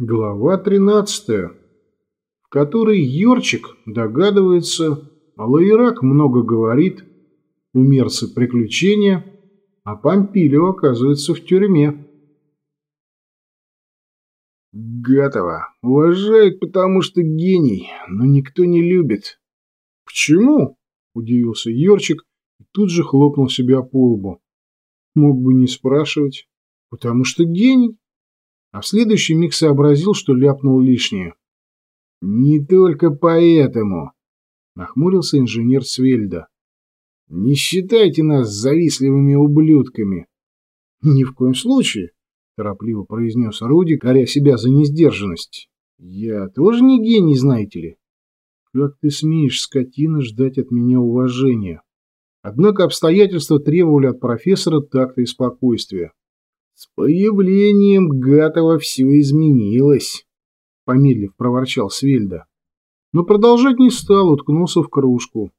Глава 13, в которой Йорчик догадывается, а Лаирак много говорит, у Мерса приключения, а Помпилио оказывается в тюрьме. Гатова уважают, потому что гений, но никто не любит. Почему? Удивился Йорчик и тут же хлопнул себя по лбу. Мог бы не спрашивать. Потому что гений. А в следующий миг сообразил, что ляпнул лишнее. Не только поэтому, нахмурился инженер Свельда. Не считайте нас завистливыми ублюдками. Ни в коем случае, торопливо произнес Руди, коря себя за несдержанность. Я тоже не гений, знаете ли. Как ты смеешь, скотина, ждать от меня уважения? Однако обстоятельства требовали от профессора такта и спокойствия. С появлением Гатова все изменилось, помедлив проворчал Свельда. Но продолжать не стал, уткнулся в кружку.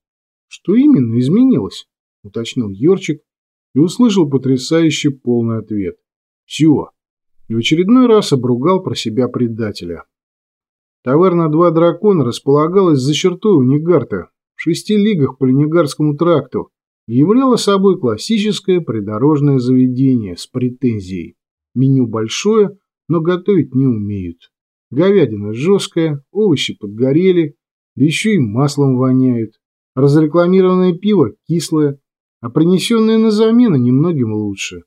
Что именно изменилось? уточнил Йорчик и услышал потрясающий полный ответ. Все. И в очередной раз обругал про себя предателя. Таверна «Два дракона» располагалась за чертой у Негарта, в шести лигах по Ленигарскому тракту, и являла собой классическое придорожное заведение с претензией. Меню большое, но готовить не умеют. Говядина жесткая, овощи подгорели, да еще и маслом воняют. Разрекламированное пиво кислое, а принесенное на замену немногим лучше.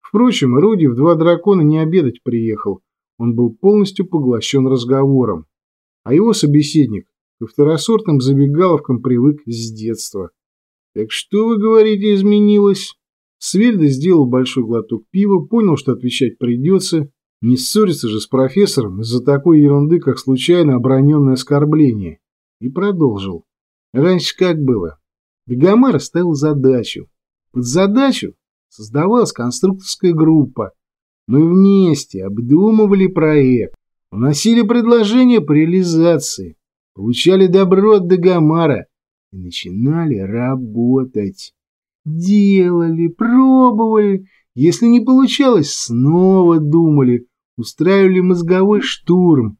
Впрочем, Руди в два дракона не обедать приехал, он был полностью поглощен разговором. А его собеседник ко второсортным забегаловкам привык с детства. «Так что, вы говорите, изменилось?» Свельда сделал большой глоток пива, понял, что отвечать придется. Не ссориться же с профессором из-за такой ерунды, как случайно оброненное оскорбление. И продолжил. Раньше как было? Дагомар ставил задачу. Под задачу создавалась конструкторская группа. Мы вместе обдумывали проект, вносили предложения по реализации, получали добро от Дагомара и начинали работать. Делали, пробовали. Если не получалось, снова думали, устраивали мозговой штурм.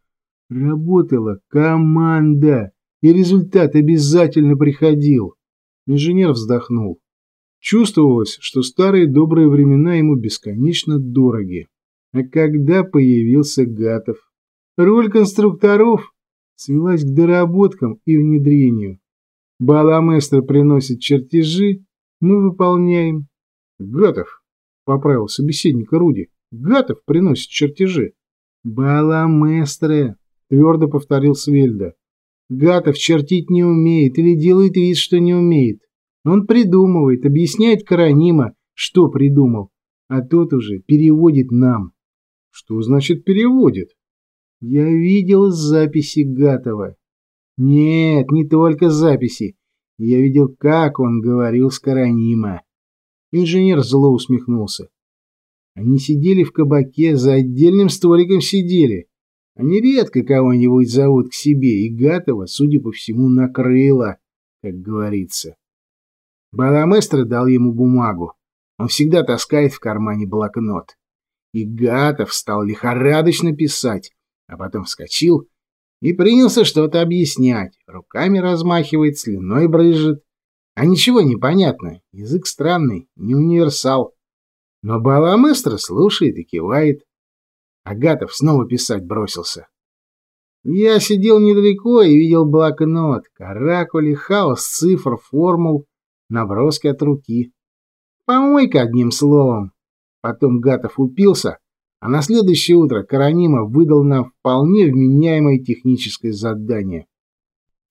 Работала команда, и результат обязательно приходил. Инженер вздохнул. Чувствовалось, что старые добрые времена ему бесконечно дороги. А когда появился Гатов? Роль конструкторов свелась к доработкам и внедрению. Баламестро приносит чертежи, мы выполняем. Гатов, поправил собеседника Руди, Гатов приносит чертежи. Баламестро, твердо повторил Свельда. Гатов чертить не умеет или делает вид, что не умеет. Он придумывает, объясняет Каранима, что придумал, а тот уже переводит нам. Что значит переводит? Я видел записи Гатова. Нет, не только записи. Я видел, как он говорил с Каранима. Инженер зло усмехнулся. Они сидели в кабаке, за отдельным столиком сидели. Они редко кого-нибудь зовут к себе, и Гатова, судя по всему, накрыло, как говорится. Баламестро дал ему бумагу. Он всегда таскает в кармане блокнот. И Гатов стал лихорадочно писать, а потом вскочил и принялся что-то объяснять. Руками размахивает, слюной брызжет. А ничего не понятно. Язык странный, не универсал. Но Баламестро слушает и кивает. Агатов снова писать бросился. Я сидел недалеко и видел блокнот, каракули, хаос цифр, формул, наброски от руки. Помойка, одним словом. Потом Гатов упился, а на следующее утро Каранима выдал нам вполне вменяемое техническое задание.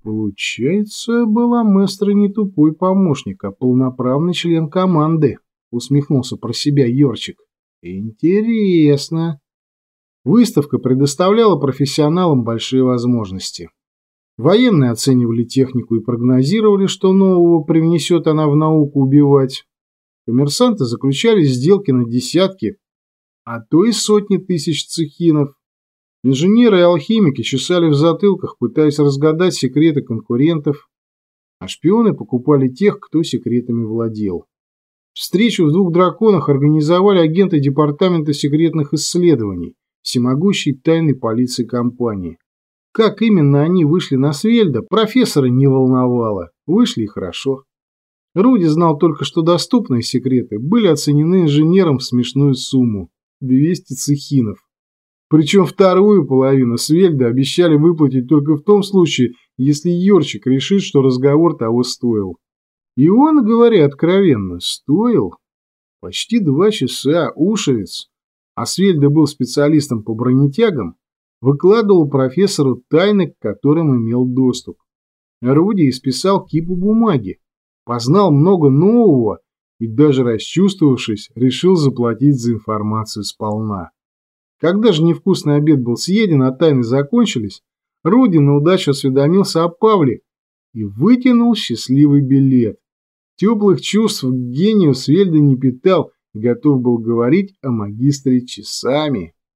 Получается, была маэстро не тупой помощник, а полноправный член команды, усмехнулся про себя Йорчик. Интересно. Выставка предоставляла профессионалам большие возможности. Военные оценивали технику и прогнозировали, что нового привнесет она в науку убивать. Коммерсанты заключали сделки на десятки, а то и сотни тысяч цехинов. Инженеры и алхимики чесали в затылках, пытаясь разгадать секреты конкурентов, а шпионы покупали тех, кто секретами владел. Встречу в двух драконах организовали агенты Департамента секретных исследований, всемогущей тайной полиции компании. Как именно они вышли на Свельда, профессора не волновало. Вышли и хорошо. Руди знал только, что доступные секреты были оценены инженером в смешную сумму – 200 цехинов. Причем вторую половину Свельда обещали выплатить только в том случае, если Йорчик решит, что разговор того стоил. И он, говоря откровенно, стоил. Почти два часа Ушевец, а Свельда был специалистом по бронетягам, выкладывал профессору тайны, к которым имел доступ. Руди исписал кипу бумаги, познал много нового и даже расчувствовавшись, решил заплатить за информацию сполна. Когда же невкусный обед был съеден, а тайны закончились, Руди на удачу осведомился о Павле и вытянул счастливый билет. Теплых чувств к гению Свельда не питал и готов был говорить о магистре часами.